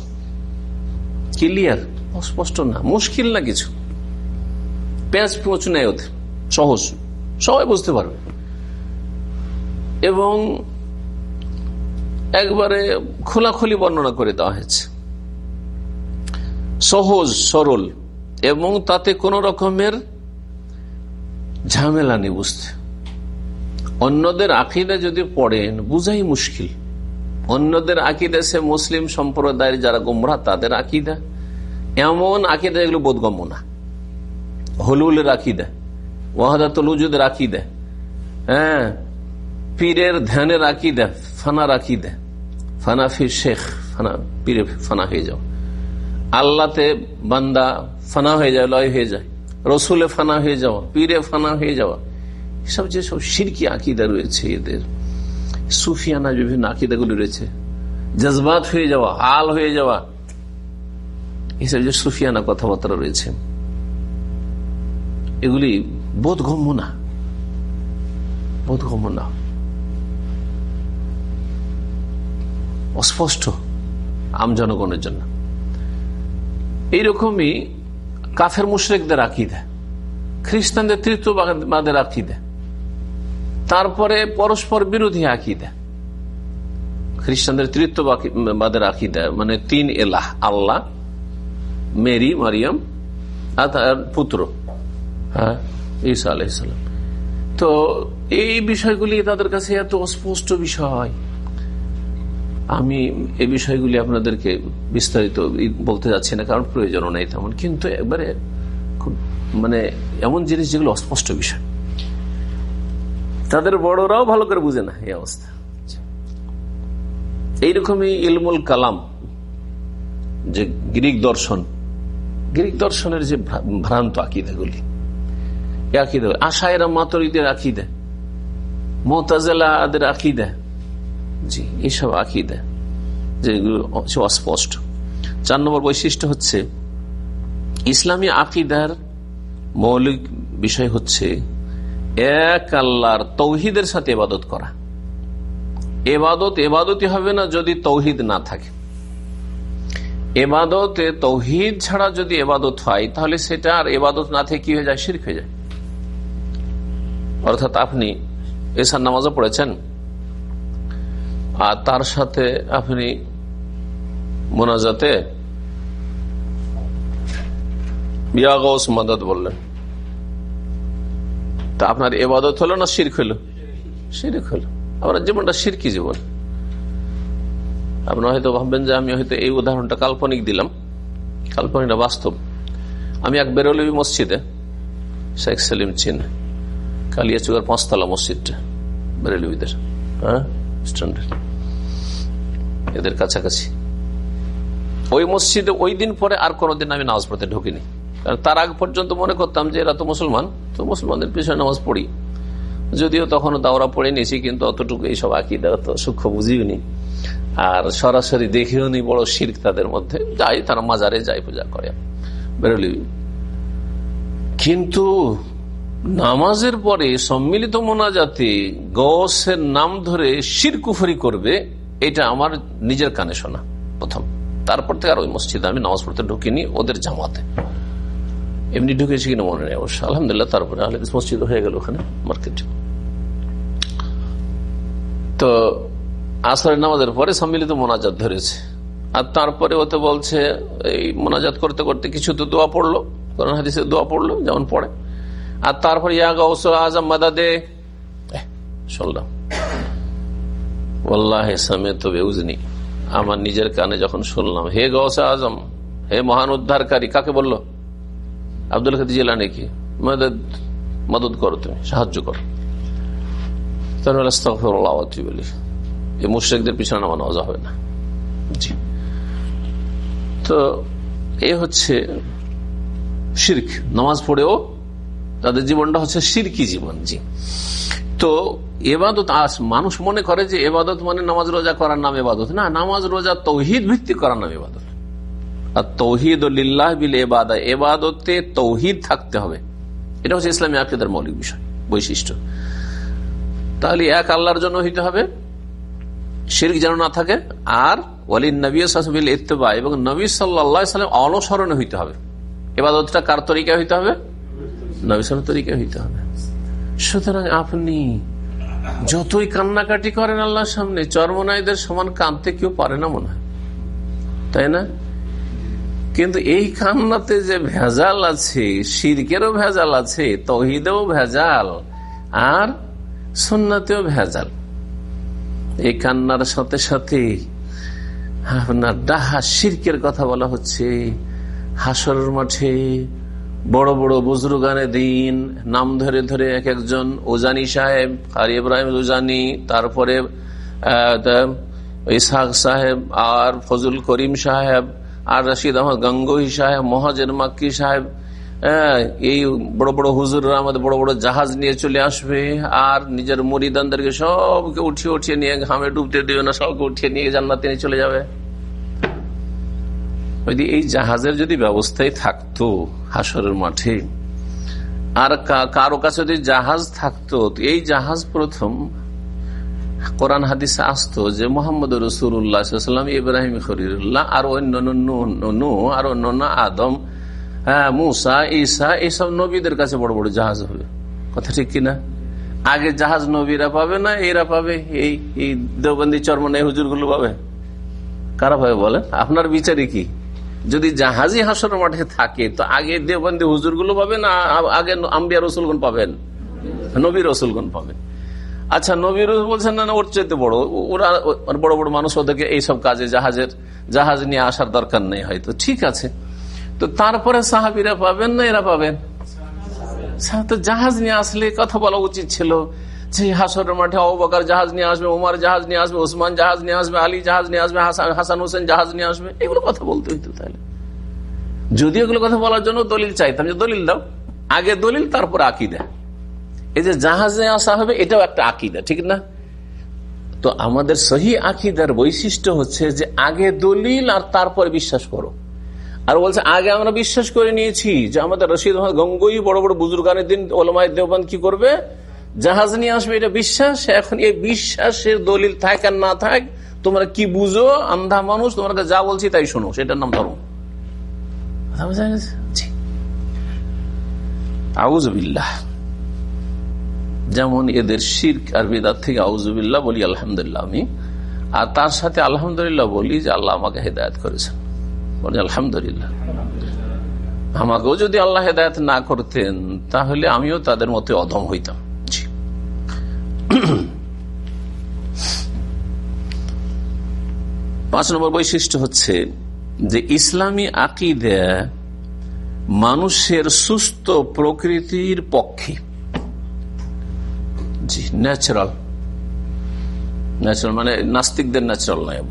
ক্লিয়ার? অস্পষ্ট না। মুশকিল না কিছু? পেঁয়াজ পোঁচ নেয় ওদের। সহজ। সবাই বুঝতে পারবে। এবং একবারে খোলাখুলি বর্ণনা করে দেওয়া হয়েছে। সহজ, সরল। এবং তাতে কোন রকমের ঝামেলা নেই বুঝতে। অন্যদের আকিদা যদি পড়েন, বুঝাই মুশকিল। অন্যদের আকিদা সে মুসলিম সম্প্রদায়ের যারা গুমরা তাদের আকিদা। এমন আকিদা এগুলো বোধগম্য না। হলুলের আকিদা, ওয়াহাদাতুল উজুদের আকিদা হ্যাঁ পীরের ধ্যানের আকিদা ফানা রাকিদা ফানাফি শেখ, ফানা, পীরে ফানা হয়ে যাও। আল্লাতে বান্দা ফানা হয়ে যায়, লয় হয়ে যায়। রসুলে ফানা হয়ে যাওয়া, পীরে ফানা হয়ে যাওয়া। এসব যেসব সিরকি আকিদা রয়েছে এদের। সুফিয়ানা বিভিন্ন আকিদাগুলি রয়েছে, জজবাত হয়ে যাওয়া, হাল হয়ে যাওয়া, এসব যে সুফিয়ানা কথাবার্তা রয়েছে, এগুলি বোধগম্য না। বোধগম্য না। অস্পষ্ট আম জনগণের জন্য। এইরকমই কাফের মুশরেকদের আকিদা, খ্রিস্টানদের তৃতীয় তৃতীয়বাদের আকিদা। তারপরে পরস্পর বিরোধী আকিদা। খ্রিস্টানদের তৃতীয়বাদের আকিদা মানে তিন এলাহ, আল্লাহ, মেরি, মারিয়াম, আর তার পুত্র হ্যাঁ ঈসা আলাইসালাম তো এই বিষয়গুলি তাদের কাছে এত অস্পষ্ট বিষয়। আমি এই বিষয়গুলি আপনাদেরকে বিস্তারিত বলতে যাচ্ছি না, কারণ প্রয়োজনও নেই তেমন, কিন্তু একবারে মানে এমন জিনিস যেগুলো অস্পষ্ট বিষয়। তাদের বড়রাও ভালো করে বুঝে না এই অবস্থা। এইরকমই ইলমুল কালাম, যে গ্রিক দর্শন, গ্রিক দর্শনের যে ভ্রান্ত আকিদাগুলি আকিদা, আশায়রা মাতরিদের আকিদা, মোতাজেলাদের আকিদা, জি এইসব আকিদা যেগুলো অস্পষ্ট। চার নম্বর বৈশিষ্ট্য হচ্ছে, ইসলামী আকিদার মৌলিক বিষয় হচ্ছে এক আল্লাহর তৌহিদের সাথে এবাদত করা। এবাদত এবাদতই হবে না যদি তৌহিদ না থাকে। এবাদতে তৌহিদ ছাড়া যদি এবাদত হয়, তাহলে সেটা আর এবাদত না থেকে কি হয়ে যায়? শির্ক হয়ে যায়। অর্থাৎ আপনি এসার নামাজও পড়েছেন, আর তার সাথে আপনি মোনাজাতে বললেন। তা আপনার এবাদত হলো না শির্ক হলো? শির্ক হলো। আপনার জীবনটা শিরকি জীবন। আপনার হয়তো ভাববেন যে আমি হয়তো এই উদাহরণটা কাল্পনিক দিলাম। কাল্পনিক না, বাস্তব। আমি এক বেরোলি মসজিদে, শেখ সেলিম চিন কালিয়াচুগার পাঁচতলা মসজিদটা বেরেলিবিদের হ্যাঁ? এদের কাছাকাছি। ওই মসজিদে ওই দিন পরে আর কোনোদিন আমি নামাজ পড়তে ঢুকিনি। কারণ তার আগ পর্যন্ত মনে করতাম যে এরা তো মুসলমান। তো মুসলমানদের পিছনে নামাজ পড়ি। যদিও তখনও দাওরা পড়ে নিয়েছি কিন্তু অতটুকু এইসব আকিদা, তো সূক্ষ্ম বুঝিওনি আর সরাসরি দেখেও নি বড় শির্ক তাদের মধ্যে। যাই, তারা মাজারে যাই, পূজা করে। বেরোলি। কিন্তু নামাজের পরে সম্মিলিত মোনাজাতে গসের নাম ধরে শিরকুফরি করবে, এটা আমার নিজের কানে শোনা, প্রথম। তারপর থেকে আর ওই মসজিদে আমি নামাজ পড়তে ঢুকিনি ওদের জামাতে। এমনি ঢুকেছি কিনা মনে নেই অবশ্য। আলহামদুলিল্লাহ তারপরে আহলে মসজিদ হয়ে গেল ওখানে, মার্কেট। তো আসরের নামাজের পরে সম্মিলিত মোনাজাত ধরেছে। আর তারপরে ওতে বলছে, এই মোনাজাত করতে করতে কিছু তো দোয়া পড়ল, কোরআন হাদিসে দোয়া পড়ল, যেমন পড়ে। আর তারপর ইয়া গৌস আজম মাদাদে শুনলাম। ওল্লাহ সামে তো বেউজনি। আমার নিজের কানে যখন শুনলাম, হে গৌসে আজম, হে মহান উদ্ধারকারী, কাকে বলল? আব্দুল খাদি জেলানি কি? মদত মদত করো তুমি, সাহায্য করো। তাহলে বলি এই মুশ্রিকদের পিছনে নামা নেওয়া হবে না। জি। তো এ হচ্ছে শির্ক, নামাজ পড়েও তাদের জীবনটা হচ্ছে সিরকি জীবন, জি। তো এবাদত আস, মানুষ মনে করে যে এবাদত মানে নামাজ রোজা করার নাম এবাদত। না, নামাজ রোজা তৌহিদ ভিত্তিক করার নাম এবাদত। তৌহিদ লিল্লাহ বিল এবাদা এবাদতে তৌহিদ থাকতে হবে। এটা হচ্ছে ইসলামী আকিদার মৌলিক বিষয়, বৈশিষ্ট্য। তাহলে এক আল্লাহর জন্য হইতে হবে, শির্ক যেন না থাকে, আর ওয়ালিন নবী সাসবিল ইত্তেবা, এবং নবী সাল্লা সাল্লাম অনুসরণে হইতে হবে। এবাদতটা কার তরিকা হইতে হবে? নবী সাল তরিকা হইতে হবে। সুতরাং আপনি যতই কান্নাকাটি করেন আল্লাহর সামনে চর্মনাইদের সমান কানতে কেউ পারে না মনে হয়। তাই না? কিন্তু এই কান্নাতে যে ভেজাল আছে, শিরকেরও ভেজাল আছে, তহিদেও ভেজাল, আর সন্নাতেও ভেজাল। এই কান্নার সাথে সাথে আপনার ডাহা শিরকের কথা বলা হচ্ছে। হাসরের মাঠে বড় বড় বুজরুগানে দিন, নাম ধরে ধরে এক একজন ওজানি সাহেব আর ইব্রাহিম ওজানি তারপরে ইসাক সাহেব আর ফজুল করিম সাহেব আর রশিদ আহমদ গঙ্গোহী সাহেব, মহাজের মাক্কি সাহেব এই বড় বড় হুজুররা আমাদের বড় বড় জাহাজ নিয়ে চলে আসবে, আর নিজের মরিদানদেরকে সবকে উঠিয়ে উঠিয়ে নিয়ে ঘামে ডুবতে দেবে না, সবকে উঠিয়ে নিয়ে জান্নাতে নিয়ে চলে যাবে। এই জাহাজের যদি ব্যবস্থায় থাকতো হাসরের মাঠে, আর কারও কাছে যদি জাহাজ থাকতো, এই জাহাজ প্রথম কোরআন হাদিসে আসতো যে মোহাম্মদ রসুল্লাহাম ইব্রাহিম খরিরুল্লাহ আর অন্য নু আর অন্য আদম হ্যাঁ মুসা, ঈসা এইসব নবীদের কাছে বড় বড় জাহাজ হবে। কথা ঠিক কিনা? আগে জাহাজ নবীরা পাবে না, এরা পাবে। এই এই চর্মনাই হুজুরগুলো পাবে। কারা ভাবে বলেন? আপনার বিচারে কি? যদি জাহাজি হাসর মাঠে থাকে, তো আগে দেওবন্দি হুজুরগুলো না আগে আম্বিয়া রসুলগণ পাবেন? নবী রসুলগণ পাবেন। আচ্ছা নবীর বলছেন, না ওর চাইতে বড়। ওরা বড় বড় মানুষ ওদেরকে এইসব কাজে জাহাজের, জাহাজ নিয়ে আসার দরকার নেই হয়তো। ঠিক আছে। তো তারপরে সাহাবিরা পাবেন না এরা পাবেন? তো জাহাজ নিয়ে আসলে কথা বলা উচিত ছিল যে, হাসরের মাঠে অবাকার জাহাজ নিয়ে আসবে ওমার জাহাজ নিয়ে আসবে, ওসমান জাহাজ নিয়ে আসবে, আলী জাহাজ নিয়ে আসবে হাসান হোসেন জাহাজ নিয়ে আসবে। এগুলো কথা বলতে হইতো তাহলে। যদি এগুলো কথা বলার জন্য দলিল চাইতাম যে, দলিল দাও। আগে দলিল, তারপর আকিদা। এই যে জাহাজে আসা হবে, এটাও একটা আকিদা, ঠিক না? তো আমাদের সহি আকিদার বৈশিষ্ট্য হচ্ছে যে আগে দলিল আর তারপরে বিশ্বাস করো। আর বলছে, আগে আমরা বিশ্বাস করে নিয়েছি যে আমাদের রশিদ গঙ্গই বড় বড় বুজুর্গানের দিন ওলমায় দেওবান কি করবে? জাহাজ নিয়ে আসবে, এটা বিশ্বাস? এখন এই বিশ্বাসের দলিল থাক আর না থাক, তোমরা কি বুঝো? আন্ধা মানুষ তোমাকে যা বলছি তাই শোনো, সেটার নাম ধর্ম আউজবিল্লাহ যেমন এদের শির্ক আর বেদার থেকে আউজবিল্লাহ বলি, আলহামদুলিল্লাহ আমি। আর তার সাথে আলহামদুলিল্লাহ বলি যে আল্লাহ আমাকে হেদায়ত করেছেন। বলি, আলহামদুলিল্লাহ। আমাকেও যদি আল্লাহ হেদায়ত না করতেন, তাহলে আমিও তাদের মতে অধম হইতাম। পাঁচ নম্বর বৈশিষ্ট্য হচ্ছে যে ইসলামী আকিদে মানুষের সুস্থ প্রকৃতির পক্ষে। জি ন্যাচারাল ন্যাচারাল মানে নাস্তিকদের ন্যাচারাল নয়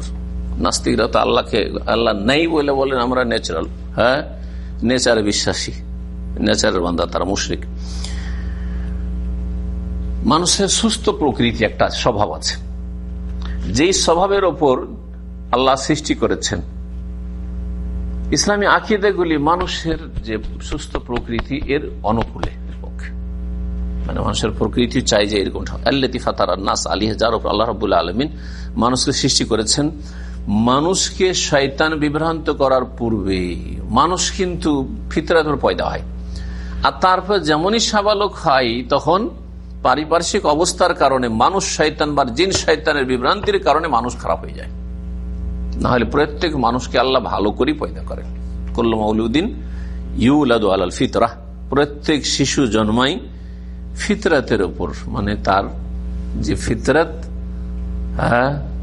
নাস্তিকরা তো আল্লাহকে, আল্লাহ নেই বলে বলেন, আমরা ন্যাচারাল হ্যাঁ? নেচারে বিশ্বাসী। নেচারের তারা মুশরিক। মানুষের সুস্থ প্রকৃতি একটা স্বভাব আছে। যেই স্বভাবের ওপর আল্লাহ সৃষ্টি করেছেন, ইসলামী আকিদাগুলি মানুষের যে সুস্থ প্রকৃতি, এর অনুকূলে। মানে মানুষের প্রকৃতি চাই যে এরকম আল্লাতি ফাতার নাস আলী হাজার আল্লাহ রবুল্লা আলমিন মানুষকে সৃষ্টি করেছেন। মানুষকে শয়তান বিভ্রান্ত করার পূর্বে মানুষ কিন্তু ফিতরাত পয়দা হয়। আর তারপর যেমনই সাবালক হয়, তখন পারিপার্শ্বিক অবস্থার কারণে মানুষ শৈতান বা জিন শৈতানের বিভ্রান্তির কারণে মানুষ খারাপ হয়ে যায়। না হলে প্রত্যেক মানুষকে আল্লাহ ভালো করে পয়দা করেন। কল্লম মৌলুদ্দিন ইউলাদু আল ফিতরা। প্রত্যেক শিশু জন্মাই ফিতরাতের ওপর মানে তার যে ফিতরাত হ্যাঁ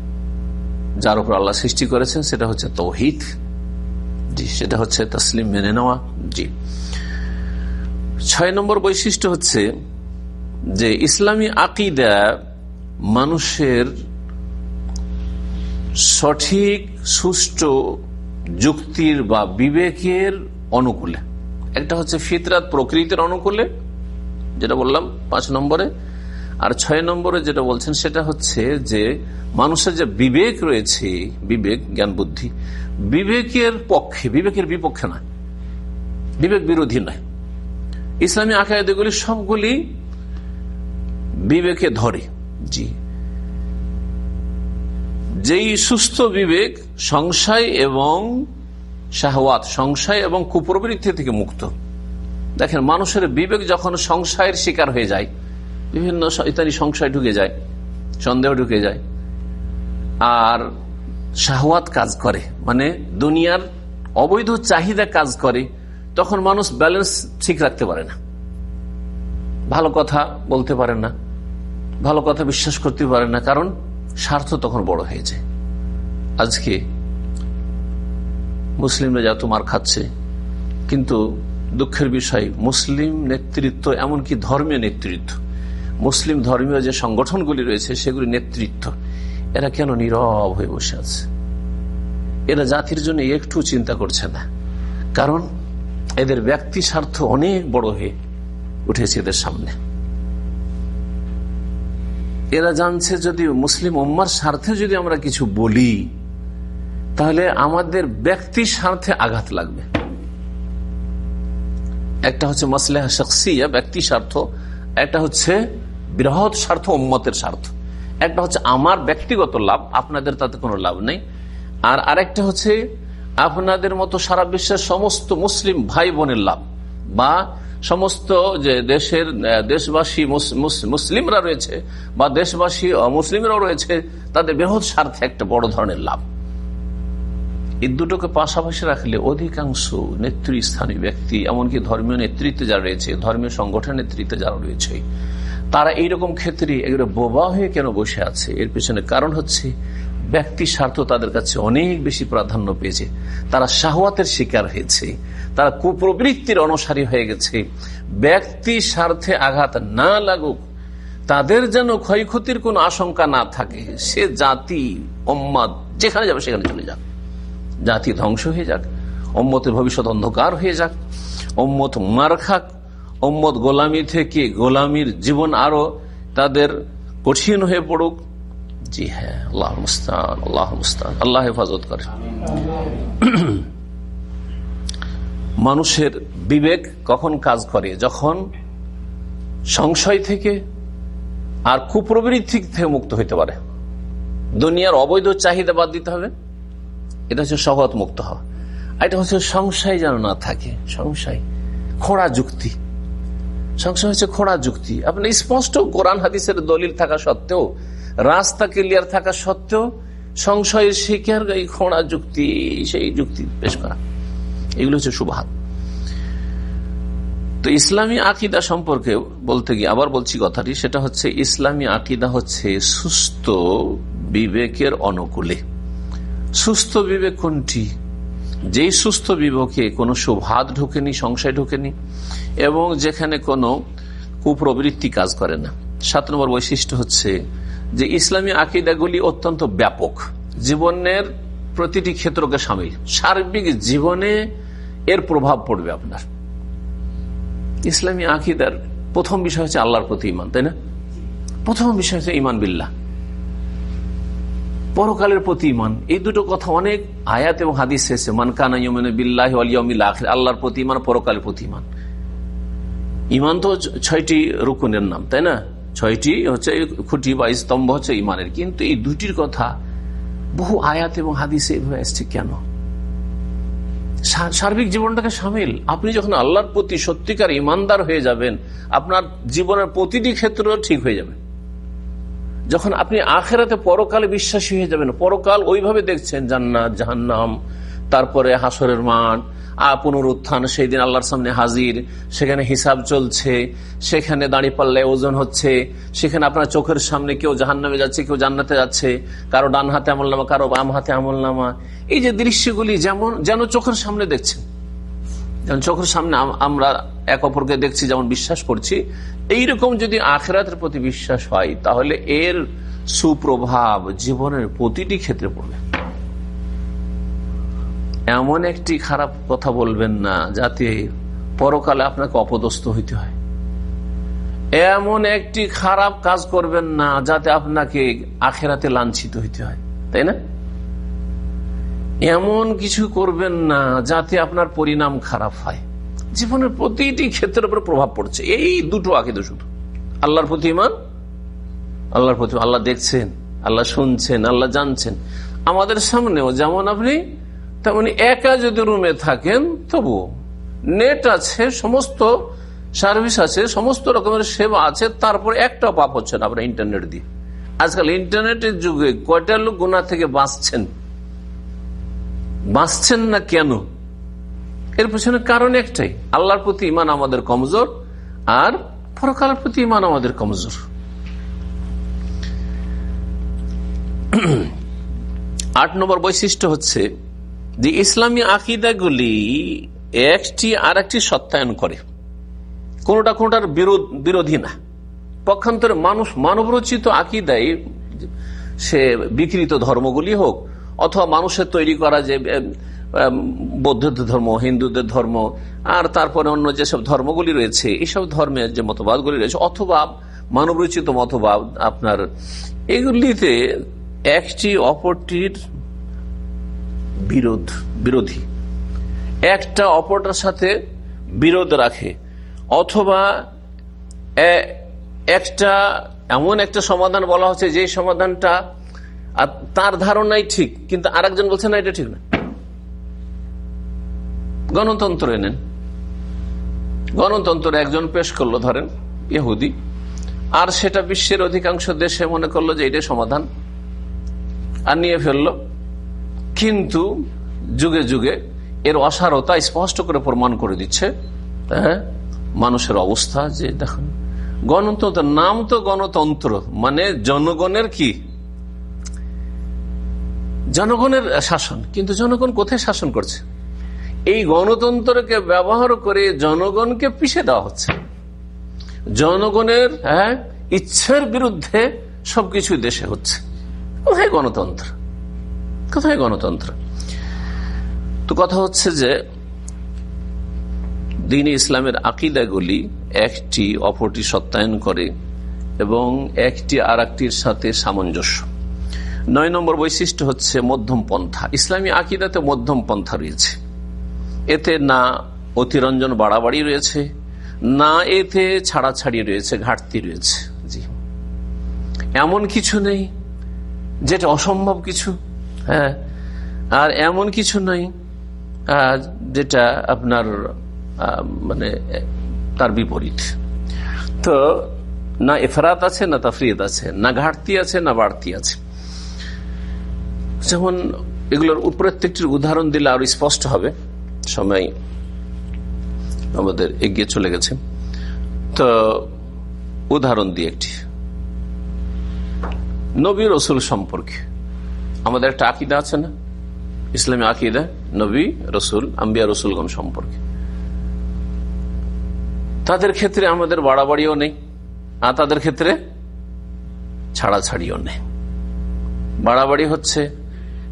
যার উপর আল্লাহ সৃষ্টি করেছেন, সেটা হচ্ছে তৌহিদ। জি, সেটা হচ্ছে তসলিম মেনে নেওয়া। জি। ছয় নম্বর বৈশিষ্ট্য হচ্ছে যে ইসলামী আকিদা মানুষের সঠিক, সুষ্ঠু যুক্তির বা বিবেকের অনুকূলে। একটা হচ্ছে ফিতরাত প্রকৃতির অনুকূলে যেটা বললাম, পাঁচ নম্বরে। আর ছয় নম্বরে যেটা বলছেন, সেটা হচ্ছে যে মানুষের যে বিবেক রয়েছে, বিবেক, জ্ঞান, বুদ্ধি, বিবেকের পক্ষে, বিবেকের বিপক্ষে নয়। বিবেক বিরোধী নয়। ইসলামী আকায়দগুলি সবগুলি বিবেকে ধরে, জি। যেই সুস্থ বিবেক সংশয় এবং শাহওয়াত, সংশয় এবং কুপ্রবৃত্তি থেকে মুক্ত দেখেন, মানুষের বিবেক যখন সংশয়ের শিকার হয়ে যায়, বিভিন্ন ইত্যাদি সংশয় ঢুকে যায়, সন্দেহ ঢুকে যায়, আর শাহওয়াত কাজ করে মানে দুনিয়ার অবৈধ চাহিদা কাজ করে, তখন মানুষ ব্যালেন্স ঠিক রাখতে পারে না। ভালো কথা বলতে পারে না, ভালো কথা বিশ্বাস করতে পারে না, কারণ স্বার্থ তখন বড় হয়ে যায়। আজকে মুসলিমরা যা তোমার খাচ্ছে, কিন্তু দুঃখের বিষয়, মুসলিম নেতৃত্ব এমনকি ধর্মীয় নেতৃত্ব। মুসলিম ধর্মীয় যে সংগঠনগুলি রয়েছে, সেগুলি নেতৃত্ব। এরা কেন নীরব হয়ে বসে আছে? এরা জাতির জন্য একটু চিন্তা করছে না। কারণ এদের ব্যক্তি স্বার্থ অনেক বড় হয়ে উঠেছে এদের সামনে। এরা জানছে যদি মুসলিম উম্মার স্বার্থে যদি আমরা কিছু বলি, তাহলে আমাদের ব্যক্তি স্বার্থে আঘাত লাগবে। একটা হচ্ছে মাসলেহা শখসিয়া, ব্যক্তি স্বার্থ। একটা হচ্ছে বৃহৎ স্বার্থ, উম্মতের স্বার্থ। একটা হচ্ছে আমার ব্যক্তিগত লাভ, আপনাদের তাতে কোনো লাভ নেই। আর আরেকটা হচ্ছে আপনাদের মতো সারা বিশ্বের সমস্ত মুসলিম ভাই বোনের লাভ। বা সমস্ত যে দেশের দেশবাসী মুসলিমরা রয়েছে, বা দেশবাসী মুসলিমরাও রয়েছে, তাদের বৃহৎ স্বার্থে একটা বড় ধরনের লাভ। এই দুটোকে পাশাপাশি রাখলে অধিকাংশ নেতৃস্থানীয় ব্যক্তি, এমনকি ধর্মীয় নেতৃত্বে যারা রয়েছে, ধর্মীয় সংগঠনের নেতৃত্বে যারা রয়েছে, তারা এইরকম ক্ষেত্রে এগুলো বোবা হয়ে কেন বসে আছে? এর পেছনে কারণ হচ্ছে ব্যক্তি স্বার্থ তাদের কাছে অনেক বেশি প্রাধান্য পেয়েছে। তারা শাহওয়াতের শিকার হয়েছে। তারা কুপ্রবৃত্তির অনুসারী হয়ে গেছে। ব্যক্তি স্বার্থে আঘাত না লাগুক, তাদের যেন ক্ষয়ক্ষতির কোন আশঙ্কা না থাকে। সে জাতি অম্মাদ যেখানে যাবে সেখানে চলে যাক। জাতি ধ্বংস হয়ে যাক অম্মতের ভবিষ্যৎ অন্ধকার হয়ে যাক অম্মত মার খাক অম্মত গোলামি থেকে গোলামির জীবন আরও তাদের কঠিন হয়ে পড়ুক। জি হ্যাঁ আল্লাহ মুস্তান আল্লাহ মুস্তান আল্লাহ হেফাজত করে। [clears throat] মানুষের বিবেক কখন কাজ করে? যখন সংশয় থেকে আর কুপ্রবৃত্তি থেকে মুক্ত হইতে পারে। দুনিয়ার অবৈধ চাহিদা বাদ দিতে হবে। এটা হচ্ছে সহৎ মুক্ত হওয়া। আর এটা হচ্ছে সংশয় যেন না থাকে। সংশয়। খোড়া যুক্তি। সংশয় হচ্ছে খোড়া যুক্তি। আপনি স্পষ্ট কোরআন হাদিসের দলিল থাকা সত্ত্বেও, রাস্তা ক্লিয়ার থাকা সত্ত্বেও, সংশয়ের শিকার এই খোঁড়া যুক্তি, সেই যুক্তি পেশ করা। এগুলো হচ্ছে সুভাত তো ইসলামী আকিদা সম্পর্কে বলতে গিয়ে আবার বলছি কথাটি, সেটা হচ্ছে ইসলামী আকিদা হচ্ছে সুস্থ বিবেকের অনুকূলে। সুস্থ বিবেক কোনটি? যেই সুস্থ বিবেকে কোনো সুভাত ঢোকেনি, সংশয় ঢোকেনি, এবং যেখানে কোনো কুপ্রবৃত্তি কাজ করে না। সাত নম্বর বৈশিষ্ট্য হচ্ছে যে ইসলামী আকিদাগুলি অত্যন্ত ব্যাপক। জীবনের প্রতিটি ক্ষেত্রকে সামিল। সার্বিক জীবনে এর প্রভাব পড়বে আপনার। ইসলামী আকিদার প্রথম বিষয় হচ্ছে আল্লাহর প্রতি ইমান, তাই না? প্রথম বিষয় হচ্ছে ইমান বিল্লাহ। পরকালের প্রতি ইমান এই দুটো কথা অনেক আয়াত এবং হাদিস এসে মান কানা বিল্লাহ আল্লাহর প্রতি ইমান পরকালের প্রতি ইমান ইমান তো ছয়টি রুকুনের নাম, তাই না? ছয়টি হচ্ছে খুঁটি বা স্তম্ভ হচ্ছে ইমানের কিন্তু এই দুটির কথা বহু আয়াত এবং হাদিসে এভাবে এসছে কেন? সার্বিক জীবনটাকে সামিল। আপনি যখন আল্লাহর প্রতি সত্যিকার ইমানদার হয়ে যাবেন, আপনার জীবনের প্রতিটি ক্ষেত্র ঠিক হয়ে যাবে। যখন আপনি আখেরাতে পরকালে বিশ্বাসী হয়ে যাবেন, পরকাল ওইভাবে দেখছেন, জান্নাত, জাহান্নাম, তারপরে হাসরের মাঠ পুনরুত্থান, সেই দিন আল্লাহর সামনে হাজির, সেখানে হিসাব চলছে, সেখানে দাঁড়িয়ে পাল্লায় ওজন হচ্ছে, সেখানে আপনার চোখের সামনে কেউ জাহান নামে যাচ্ছে, কেউ জান্নাতে যাচ্ছে, কারও ডান হাতে আমল নামা, কারও বাম হাতে আমল নামা। এই যে দৃশ্যগুলি যেমন, যেন চোখের সামনে দেখছেন যেমন চোখের সামনে আমরা এক অপরকে দেখছি, যেমন বিশ্বাস করছি, এইরকম যদি আখেরাতের প্রতি বিশ্বাস হয়, তাহলে এর সুপ্রভাব জীবনের প্রতিটি ক্ষেত্রে পড়বে। এমন একটি খারাপ কথা বলবেন না, যাতে পরকালে আপনাকে অপদস্থ হইতে হয়। এমন একটি খারাপ কাজ করবেন না, যাতে আপনাকে আখেরাতে লাঞ্ছিত হইতে হয়। তাই না? এমন কিছু করবেন না যাতে আপনার পরিণাম খারাপ হয়। জীবনের প্রতিটি ক্ষেত্রের উপর প্রভাব পড়ছে। এই দুটো আকিদা শুধু। আল্লাহর প্রতি ইমান আল্লাহর প্রতি আল্লাহ দেখছেন, আল্লাহ শুনছেন, আল্লাহ জানছেন। আমাদের সামনেও যেমন আপনি, তেমনি একা যদি রুমে থাকেন তবু নেট আছে, সমস্ত সার্ভিস আছে, সমস্ত রকমের সেবা আছে, তারপর একটা পাপ হচ্ছে না আপনার ইন্টারনেট দিয়ে। আজকাল ইন্টারনেটের যুগে কয়টা লোক গোনা থেকে বাঁচছেন? বাঁচছেন না কেন? এর পেছনে কারণ একটাই, আল্লাহর প্রতি ইমান আমাদের কমজোর আর পরকালের প্রতি ইমান আমাদের কমজোর। আট নম্বর বৈশিষ্ট্য হচ্ছে, যে ইসলামী আকিদাগুলি একটি আর একটি সত্যায়ন করে। কোনটা কোনটার বিরোধী না। পক্ষান্তরে মানুষ মানবরচিত আকিদাই সে বিকৃত ধর্মগুলি হোক অথবা মানুষের তৈরি করা যে বৌদ্ধদের ধর্ম, হিন্দুদের ধর্ম, আর তারপরে অন্য যেসব ধর্মগুলি রয়েছে এইসব ধর্মের যে মতবাদগুলি রয়েছে, অথবা মানবরচিত মতবাদ আপনার, এগুলিতে একটি অপরটির বিরোধ, বিরোধী। একটা অপরটার সাথে বিরোধ রাখে, অথবা একটা, এমন একটা সমাধান বলা হচ্ছে যে সমাধানটা তার ধারণাই ঠিক, কিন্তু আর একজন বলছে, না, এটা ঠিক না। গণতন্ত্র এনেন। গণতন্ত্র একজন পেশ করল, ধরেন, ইহুদি। আর সেটা বিশ্বের অধিকাংশ দেশে মনে করল যে এটাই সমাধান। আর নিয়ে ফেলল। কিন্তু যুগে যুগে এর অসারতা স্পষ্ট করে প্রমাণ করে দিচ্ছে হ্যাঁ মানুষের অবস্থা যে দেখুন। গণতন্ত্র, নাম তো গণতন্ত্র মানে জনগণের কি? জনগণের শাসন, কিন্তু জনগণ কোথায় শাসন করছে? এই গণতন্ত্রকে ব্যবহার করে জনগণকে পিছিয়ে দেওয়া হচ্ছে। জনগণের হ্যাঁ ইচ্ছার বিরুদ্ধে সবকিছু দেশে হচ্ছে। কোথায় গণতন্ত্র? কোথায় গণতন্ত্র? তো কথা হচ্ছে যে, দিন ইসলামের আকিদাগুলি একটি অপরটি সত্যায়ন করে এবং একটি আর সাথে সামঞ্জস্য। নয় নম্বর বৈশিষ্ট্য হচ্ছে মধ্যম পন্থা। ইসলামী আকিদাতে মধ্যম পন্থা রয়েছে। এতে না অতিরঞ্জন বাড়াবাড়ি রয়েছে, না এতে ছাড়াছাড়ি রয়েছে, ঘাটতি রয়েছে। জি। এমন কিছু নেই যেটা অসম্ভব কিছু হ্যাঁ? আর এমন কিছু নয় যেটা আপনার মানে তার বিপরীত। তো, না এফরাত আছে, না তাফরিয়ত আছে, না ঘাটতি আছে, না বাড়তি আছে। যেমন এগুলোর প্রত্যেকটির উদাহরণ দিলে আরও স্পষ্ট হবে। সময় আমাদের এগিয়ে চলে গেছে। তো উদাহরণ দিয়ে একটি। নবী রসুল সম্পর্কে। আমাদের একটা আকিদা আছে না? ইসলামী আকিদা, নবী রসুল, আম্বিয়া রসুলগণ সম্পর্কে। তাদের ক্ষেত্রে আমাদের বাড়াবাড়িও নেই, আর তাদের ক্ষেত্রে ছাড়াছাড়িও নেই। বাড়াবাড়ি হচ্ছে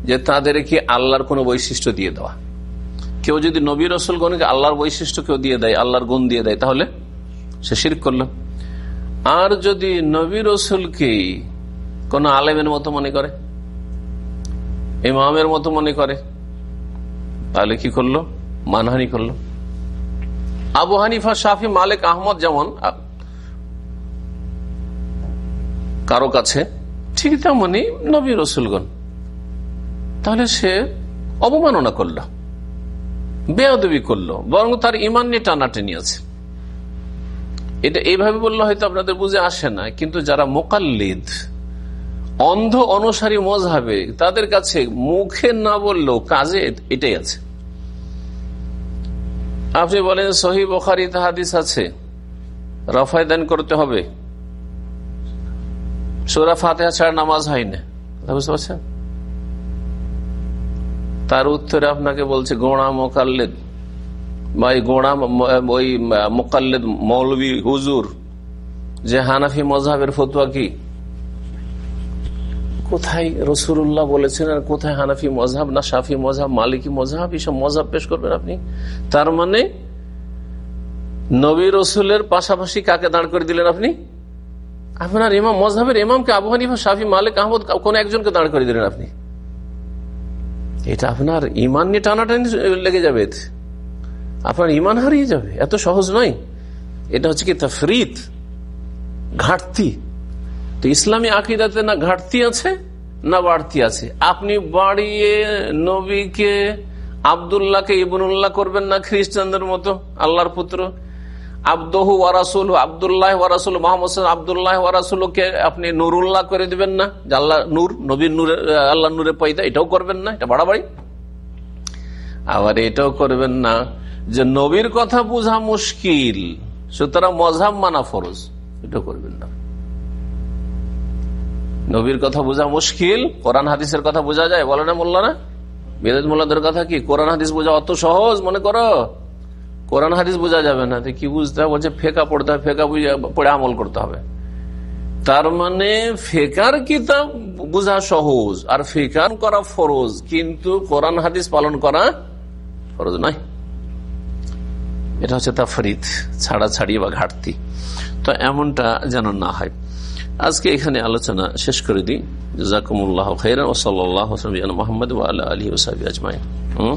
যে তাদেরকে আল্লাহর কোনো বৈশিষ্ট্য দিয়ে দেওয়া। কেউ যদি নবী রসুলগণকে আল্লাহর বৈশিষ্ট্য কেউ দিয়ে দেয়, আল্লাহর গুণ দিয়ে দেয়, তাহলে সে শির করল। আর যদি নবী রসুলকে কোন আলেমের মতো মনে করে, ইমামের মতো মনে করে, তাহলে কি করল? মানহানি করল। আবু হানিফা, শাফি, মালিক, আহমদ যেমন কারও কাছে ঠিক তেমনি নবী রসুলগণ। তাহলে সে অবমাননা করল, বেয়াদবি করল, বরং তার ইমান নিয়ে টানাটেনি আছে। এটা এইভাবে বললে হয়তো আপনাদের বুঝে আসে না, কিন্তু যারা মোকাল্লিদ, অন্ধ অনুসারী মজাবে তাদের কাছে মুখে না বললেও কাজে এটাই আছে। আপনি বলেন, সহি বখারি হাদিস আছে, রফায় দান করতে হবে। সোরা ফাতেহা ছাড়া নামাজ হয় না। বুঝতে পারছেন? তার উত্তরে আপনাকে বলছে গোড়া মোকাল্লেদ। বা এই গোড়া ওই মোকাল্লেদ মৌলবী হুজুর, যে হানাফি মজাহের ফতুয়া কি? কোথায় রসুল্লাহ বলেছেন আর কোথায় হানাফি মজাব না সাফি মজাব মালিকি মজাব এইসব মজাব পেশ করবেন আপনি? তার মানে নবী রসুলের পাশাপাশি কাকে দাঁড় করে দিলেন আপনি? আপনার ইমাম মজহাবের ইমামকে আবু হানিফা, শাফি, মালিক, আহমদ, কোন একজনকে দাঁড় করে দিলেন আপনি? এটা আপনার ইমান নিয়ে টানাটানি লেগে যাবে এতে। আপনার ইমান হারিয়ে যাবে। এত সহজ নয়। এটা হচ্ছে কি তফরিত ঘাটতি। তো ইসলামী আকিদাতে না ঘাটতি আছে, না বাড়তি আছে। আপনি বাড়িয়ে নবীকে, আবদুল্লাহকে, ইবনুল্লাহ করবেন না খ্রিস্টানদের মতো, আল্লাহর পুত্র। আব্দহু ওয়ারাসুল আবদুল্লাহ ওয়ারাসুল মোহাম্মদ আবদুল্লাহ ওয়ারাসুলকে আপনি নুরুল্লাহ করে দিবেন না, যে আল্লাহ নূর, নবীর নূরে আল্লাহ নূরে পয়দা, এটাও করবেন না, এটা বাড়াবাড়ি। আবার এটাও করবেন না, যে নবীর কথা বোঝা মুশকিল, সুতরাং মজাব মানা ফরজ এটা করবেন না। নবীর কথা বোঝা মুশকিল, কোরআন হাদিসের কথা বোঝা যায়, বলে না মোল্লা না বেদ মোল্লাদের কথা কি? কোরআন হাদিস বোঝা অত সহজ, মনে করো? কোরআন হাদিস বোঝা যাবে না তো কি বুঝতে হবে? বলছে, ফেকা পড়তে হবে, ফেকা পড়ে আমল করতে হবে। তার মানে ফেকার কিতাব বোঝা সহজ, আর ফেকার করা ফরজ, কিন্তু কোরআন হাদিস পালন করা ফরজ নয়। এটা হচ্ছে তাফরিদ ছাড়া ছাড়ি বা ঘাটতি। তো এমনটা যেন না হয়। আজকে এখানে আলোচনা শেষ করে দিই। জাকুমুল্লাহ খৈরা ওসল্লাহ মোহাম্মদ আল্লাহ আলী ওসাবি আজমাই হম?